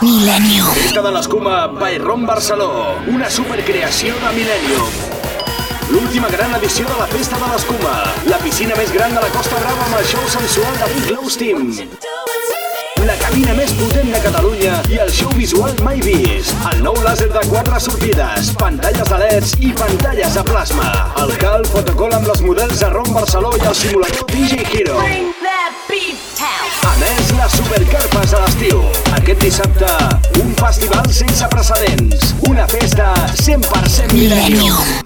Millennium. Festa de l'escuma by Ron Barceló, una supercreació de Millennium. L'última gran edició de la Festa de l'Escuma, la piscina més gran de la Costa Brava amb el show sensual de Big Low Steam. La cabina més potent de Catalunya i el show visual mai vist. El nou làser de quatre sortides, pantalles de LEDs i pantalles a plasma. El cal fotocol amb les models de Ron Barceló i el simulador DJ Hero. A més, les supercarpes a l'estiu. Aquest dissabte, un festival sense precedents. Una festa 100% Millennium.